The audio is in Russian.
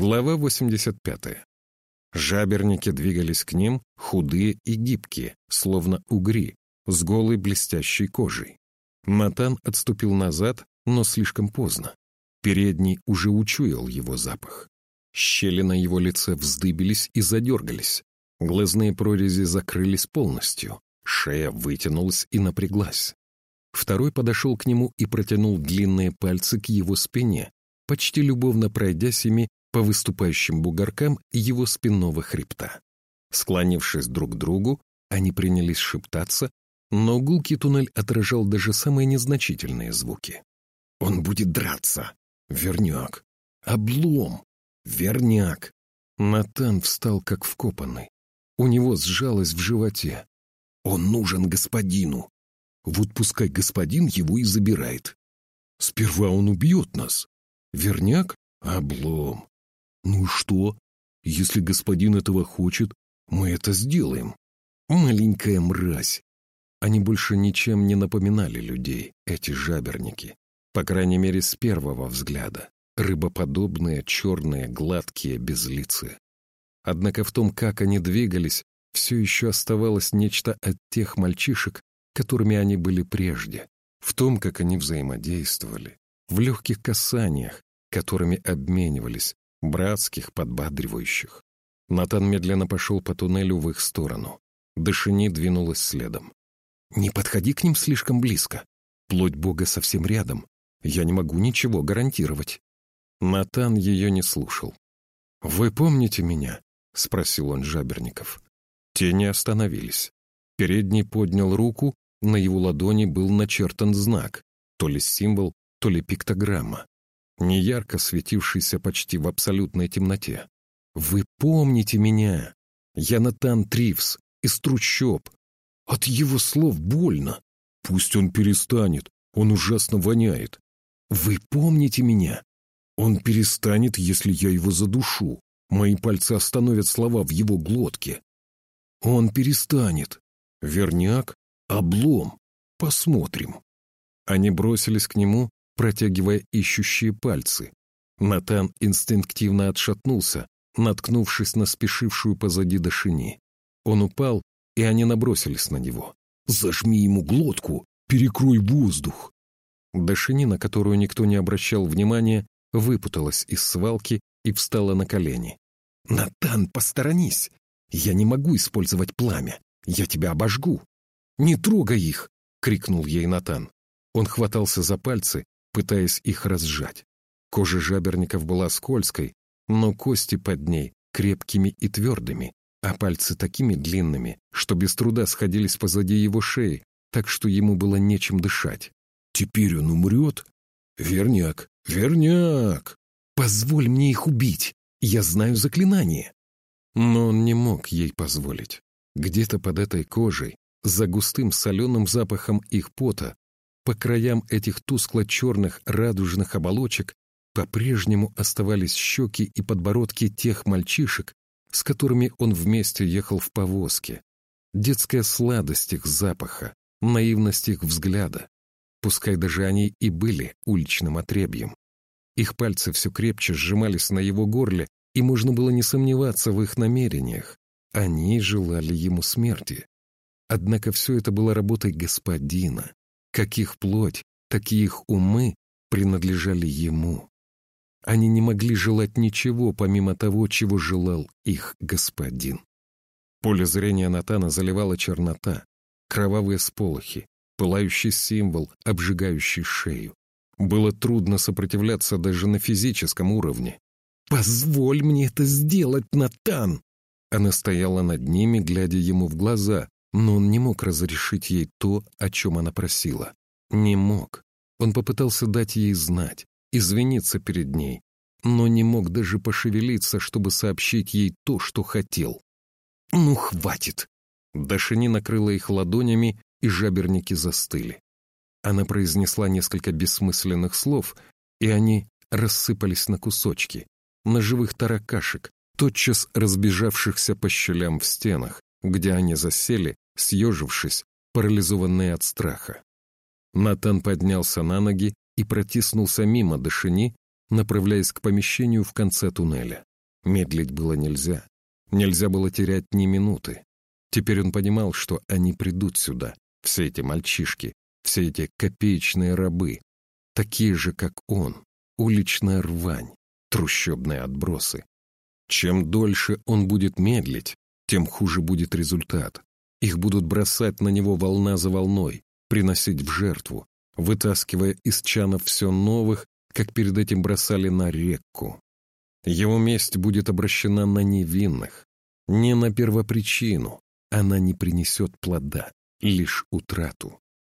Глава 85. Жаберники двигались к ним, худые и гибкие, словно угри, с голой блестящей кожей. Натан отступил назад, но слишком поздно. Передний уже учуял его запах. Щели на его лице вздыбились и задергались. Глазные прорези закрылись полностью. Шея вытянулась и напряглась. Второй подошел к нему и протянул длинные пальцы к его спине, почти любовно пройдясь ими по выступающим бугоркам его спинного хребта. Склонившись друг к другу, они принялись шептаться, но гулкий туннель отражал даже самые незначительные звуки. «Он будет драться! Верняк! Облом! Верняк!» Натан встал как вкопанный. У него сжалось в животе. «Он нужен господину! Вот пускай господин его и забирает. Сперва он убьет нас. Верняк? Облом. Ну и что? Если господин этого хочет, мы это сделаем. Маленькая мразь. Они больше ничем не напоминали людей, эти жаберники. По крайней мере, с первого взгляда. Рыбоподобные, черные, гладкие, безлицые. Однако в том, как они двигались, все еще оставалось нечто от тех мальчишек, которыми они были прежде, в том, как они взаимодействовали, в легких касаниях, которыми обменивались, братских, подбадривающих. Натан медленно пошел по туннелю в их сторону. Дашини двинулась следом. «Не подходи к ним слишком близко. Плоть Бога совсем рядом. Я не могу ничего гарантировать». Натан ее не слушал. «Вы помните меня?» — спросил он Жаберников. Те не остановились. Передний поднял руку, на его ладони был начертан знак, то ли символ, то ли пиктограмма неярко светившийся почти в абсолютной темноте. «Вы помните меня? Я Натан Тривс, из трущоб. От его слов больно. Пусть он перестанет, он ужасно воняет. Вы помните меня? Он перестанет, если я его задушу. Мои пальцы остановят слова в его глотке. Он перестанет. Верняк, облом. Посмотрим. Они бросились к нему, протягивая ищущие пальцы. Натан инстинктивно отшатнулся, наткнувшись на спешившую позади Дашини. Он упал, и они набросились на него. «Зажми ему глотку! Перекрой воздух!» Дашини, на которую никто не обращал внимания, выпуталась из свалки и встала на колени. «Натан, посторонись! Я не могу использовать пламя! Я тебя обожгу!» «Не трогай их!» — крикнул ей Натан. Он хватался за пальцы, пытаясь их разжать. Кожа жаберников была скользкой, но кости под ней крепкими и твердыми, а пальцы такими длинными, что без труда сходились позади его шеи, так что ему было нечем дышать. «Теперь он умрет? Верняк, верняк! Позволь мне их убить! Я знаю заклинание!» Но он не мог ей позволить. Где-то под этой кожей, за густым соленым запахом их пота, по краям этих тускло-черных радужных оболочек по-прежнему оставались щеки и подбородки тех мальчишек, с которыми он вместе ехал в повозке. Детская сладость их запаха, наивность их взгляда. Пускай даже они и были уличным отребьем. Их пальцы все крепче сжимались на его горле, и можно было не сомневаться в их намерениях. Они желали ему смерти. Однако все это было работой господина, Каких плоть, такие их умы принадлежали ему. Они не могли желать ничего, помимо того, чего желал их господин. Поле зрения Натана заливала чернота, кровавые сполохи, пылающий символ, обжигающий шею. Было трудно сопротивляться даже на физическом уровне. «Позволь мне это сделать, Натан!» Она стояла над ними, глядя ему в глаза, но он не мог разрешить ей то, о чем она просила. Не мог. Он попытался дать ей знать, извиниться перед ней, но не мог даже пошевелиться, чтобы сообщить ей то, что хотел. «Ну, хватит!» Дашини накрыла их ладонями, и жаберники застыли. Она произнесла несколько бессмысленных слов, и они рассыпались на кусочки, на живых таракашек, тотчас разбежавшихся по щелям в стенах, где они засели, съежившись, парализованные от страха. Натан поднялся на ноги и протиснулся мимо Дашини, направляясь к помещению в конце туннеля. Медлить было нельзя. Нельзя было терять ни минуты. Теперь он понимал, что они придут сюда, все эти мальчишки, все эти копеечные рабы, такие же, как он, уличная рвань, трущобные отбросы. Чем дольше он будет медлить, тем хуже будет результат. Их будут бросать на него волна за волной, приносить в жертву, вытаскивая из чанов все новых, как перед этим бросали на реку. Его месть будет обращена на невинных, не на первопричину, она не принесет плода, лишь утрату.